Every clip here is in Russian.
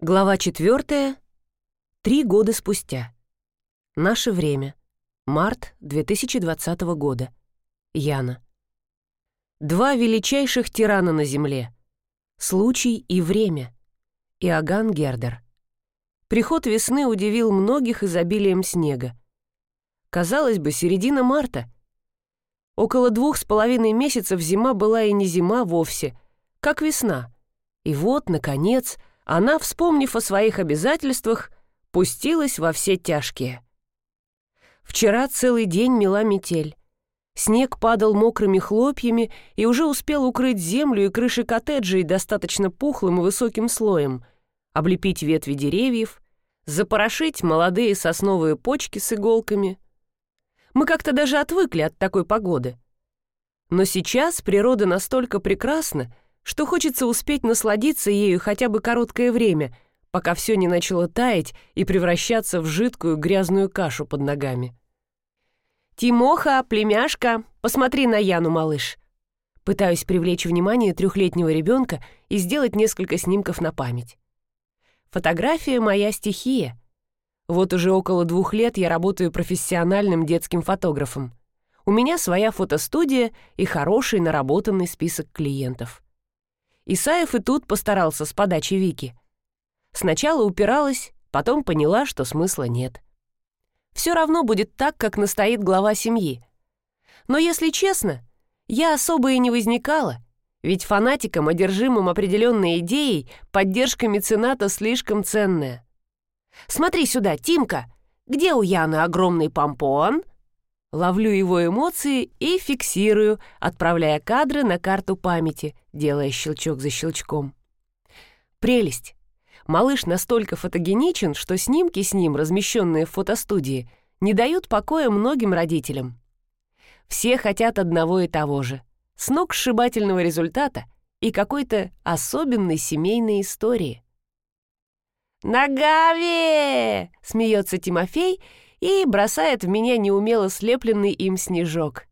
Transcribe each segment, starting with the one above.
Глава четвертая. Три года спустя. Наше время. Март 2020 года. Яна. Два величайших тирана на Земле. Случай и время. Иоганн Гердер. Приход весны удивил многих изобилием снега. Казалось бы, середина марта. Около двух с половиной месяцев зима была и не зима вовсе, как весна. И вот, наконец, она, вспомнив о своих обязательствах, пустилась во все тяжкие. Вчера целый день мела метель. Снег падал мокрыми хлопьями и уже успел укрыть землю и крыши коттеджей достаточно пухлым и высоким слоем, облепить ветви деревьев, запорошить молодые сосновые почки с иголками. Мы как-то даже отвыкли от такой погоды. Но сейчас природа настолько прекрасна, что хочется успеть насладиться ею хотя бы короткое время, пока все не начало таять и превращаться в жидкую грязную кашу под ногами. «Тимоха, племяшка, посмотри на Яну, малыш!» Пытаюсь привлечь внимание трехлетнего ребенка и сделать несколько снимков на память. Фотография — моя стихия. Вот уже около двух лет я работаю профессиональным детским фотографом. У меня своя фотостудия и хороший наработанный список клиентов. Исаев и тут постарался с подачи Вики. Сначала упиралась, потом поняла, что смысла нет. Все равно будет так, как настоит глава семьи. Но если честно, я особо и не возникала, ведь фанатикам, одержимым определенной идеей, поддержка мецената слишком ценная. «Смотри сюда, Тимка! Где у Яны огромный помпон?» Ловлю его эмоции и фиксирую, отправляя кадры на карту памяти, делая щелчок за щелчком. Прелесть. Малыш настолько фотогеничен, что снимки с ним, размещенные в фотостудии, не дают покоя многим родителям. Все хотят одного и того же — сногсшибательного результата и какой-то особенной семейной истории. «Нагаве!» — смеется Тимофей — и бросает в меня неумело слепленный им снежок.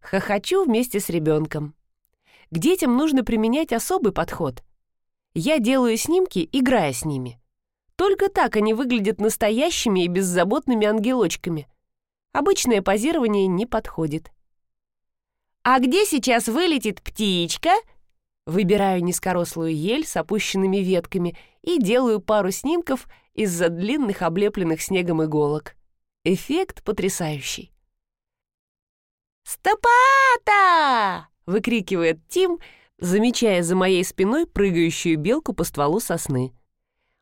Хохочу вместе с ребенком. К детям нужно применять особый подход. Я делаю снимки, играя с ними. Только так они выглядят настоящими и беззаботными ангелочками. Обычное позирование не подходит. «А где сейчас вылетит птичка?» Выбираю низкорослую ель с опущенными ветками и делаю пару снимков из-за длинных облепленных снегом иголок. Эффект потрясающий. «Стопата!» — выкрикивает Тим, замечая за моей спиной прыгающую белку по стволу сосны.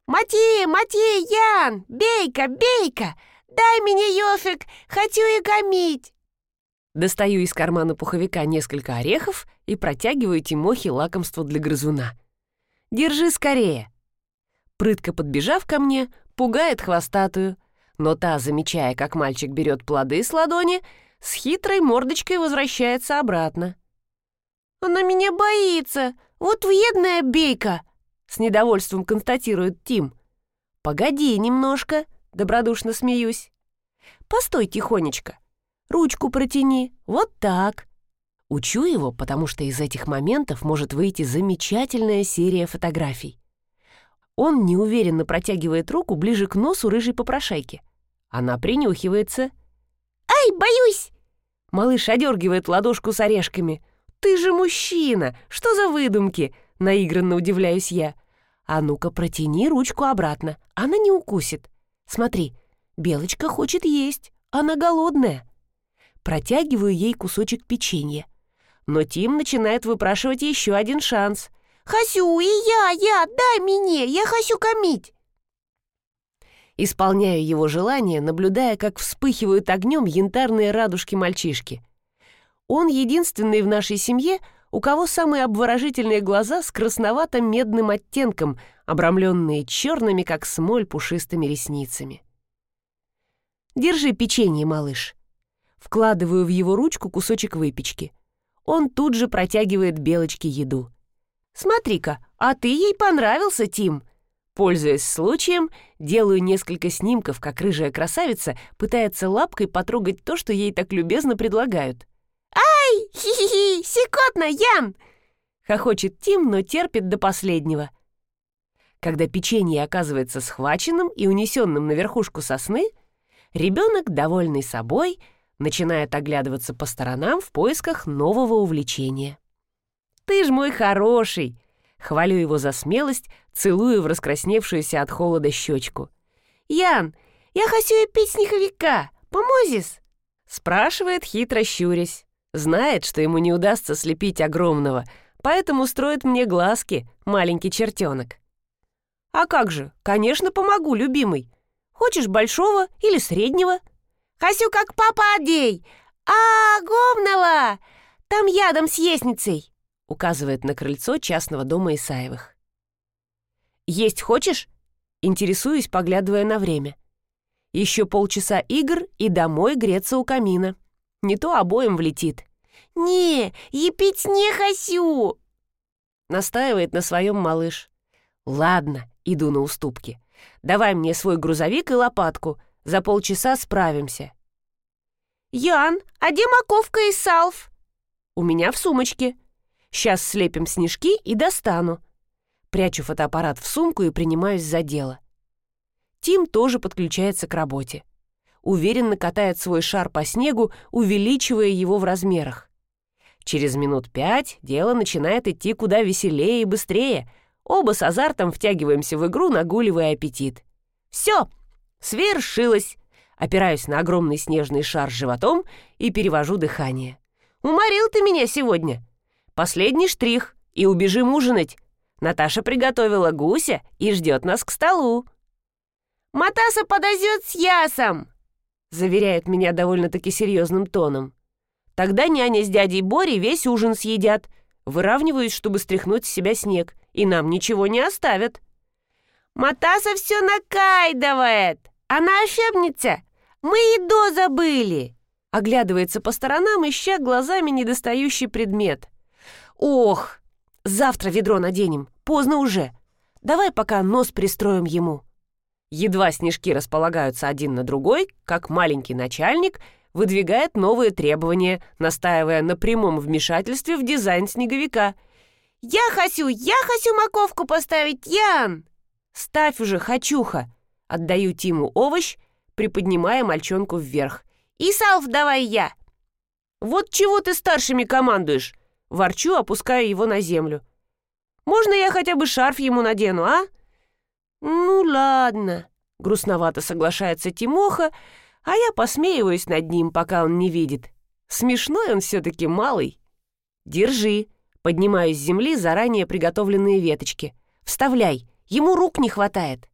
«Мати, мати, Ян! Бейка, бейка! Дай мне ёфик, хочу и гомить!» Достаю из кармана пуховика несколько орехов и протягиваю Тимохе лакомство для грызуна. «Держи скорее!» Прытко подбежав ко мне, пугает хвостатую — но та, замечая, как мальчик берет плоды с ладони, с хитрой мордочкой возвращается обратно. «Она меня боится! Вот вредная бейка!» С недовольством констатирует Тим. «Погоди немножко!» — добродушно смеюсь. «Постой тихонечко. Ручку протяни. Вот так!» Учу его, потому что из этих моментов может выйти замечательная серия фотографий. Он неуверенно протягивает руку ближе к носу рыжей попрошайки. Она принюхивается. «Ай, боюсь!» Малыш одергивает ладошку с орешками. «Ты же мужчина! Что за выдумки?» Наигранно удивляюсь я. «А ну-ка, протяни ручку обратно. Она не укусит. Смотри, Белочка хочет есть. Она голодная». Протягиваю ей кусочек печенья. Но Тим начинает выпрашивать еще один шанс. «Хасю, и я, я, дай мне, я хочу кормить!» Исполняю его желание, наблюдая, как вспыхивают огнем янтарные радужки мальчишки. Он единственный в нашей семье, у кого самые обворожительные глаза с красновато-медным оттенком, обрамленные черными, как смоль, пушистыми ресницами. «Держи печенье, малыш». Вкладываю в его ручку кусочек выпечки. Он тут же протягивает Белочке еду. «Смотри-ка, а ты ей понравился, Тим!» Пользуясь случаем, делаю несколько снимков, как рыжая красавица пытается лапкой потрогать то, что ей так любезно предлагают. «Ай! Хи-хи-хи! Секотно, Ян!» Хохочет Тим, но терпит до последнего. Когда печенье оказывается схваченным и унесенным на верхушку сосны, ребенок, довольный собой, начинает оглядываться по сторонам в поисках нового увлечения. «Ты ж мой хороший!» Хвалю его за смелость, целую в раскрасневшуюся от холода щечку. «Ян, я хочу пить снеговика! Помозис?» Спрашивает, хитро щурясь. Знает, что ему не удастся слепить огромного, поэтому строит мне глазки, маленький чертенок. «А как же? Конечно, помогу, любимый. Хочешь большого или среднего?» «Хочу как папа Адей! А, огромного! Там ядом с естницей!» Указывает на крыльцо частного дома Исаевых. «Есть хочешь?» Интересуюсь, поглядывая на время. Еще полчаса игр и домой греться у камина. Не то обоим влетит. «Не, и пить не хочу!» Настаивает на своем малыш. «Ладно, иду на уступки. Давай мне свой грузовик и лопатку. За полчаса справимся». «Ян, а где маковка и салф?» «У меня в сумочке», Сейчас слепим снежки и достану. Прячу фотоаппарат в сумку и принимаюсь за дело. Тим тоже подключается к работе. Уверенно катает свой шар по снегу, увеличивая его в размерах. Через минут пять дело начинает идти куда веселее и быстрее. Оба с азартом втягиваемся в игру, нагуливая аппетит. Все, свершилось. Опираюсь на огромный снежный шар животом и перевожу дыхание. «Уморил ты меня сегодня!» Последний штрих, и убежим ужинать. Наташа приготовила гуся и ждет нас к столу. «Матаса подойдет с ясом!» заверяет меня довольно-таки серьезным тоном. Тогда няня с дядей Борей весь ужин съедят. Выравниваюсь, чтобы стряхнуть с себя снег, и нам ничего не оставят. «Матаса все накайдывает! Она ошибница! Мы еду забыли!» Оглядывается по сторонам, ища глазами недостающий предмет. «Ох, завтра ведро наденем, поздно уже. Давай пока нос пристроим ему». Едва снежки располагаются один на другой, как маленький начальник выдвигает новые требования, настаивая на прямом вмешательстве в дизайн снеговика. «Я хочу, я хочу маковку поставить, Ян!» «Ставь уже, хочуха!» Отдаю Тиму овощ, приподнимая мальчонку вверх. «И салф давай я!» «Вот чего ты старшими командуешь? Ворчу, опуская его на землю. «Можно я хотя бы шарф ему надену, а?» «Ну ладно», — грустновато соглашается Тимоха, а я посмеиваюсь над ним, пока он не видит. Смешной он все-таки малый. «Держи», — поднимаю с земли заранее приготовленные веточки. «Вставляй, ему рук не хватает».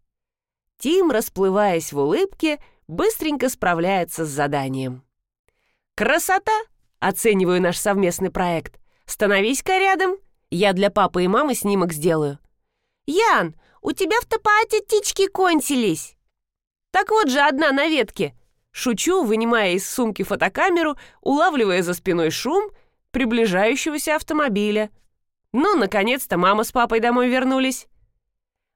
Тим, расплываясь в улыбке, быстренько справляется с заданием. «Красота!» — оцениваю наш совместный проект. Становись-ка рядом, я для папы и мамы снимок сделаю. Ян, у тебя в топате птички кончились. Так вот же одна на ветке. Шучу, вынимая из сумки фотокамеру, улавливая за спиной шум приближающегося автомобиля. Ну, наконец-то мама с папой домой вернулись.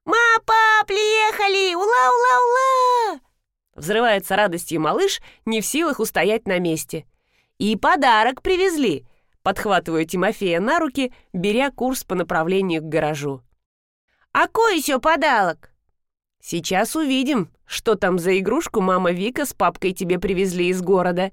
«Ма, пап, приехали! Ула-ула-ула!» Взрывается радостью малыш, не в силах устоять на месте. «И подарок привезли!» Подхватываю Тимофея на руки, беря курс по направлению к гаражу. «А кой еще подарок?» «Сейчас увидим, что там за игрушку мама Вика с папкой тебе привезли из города»,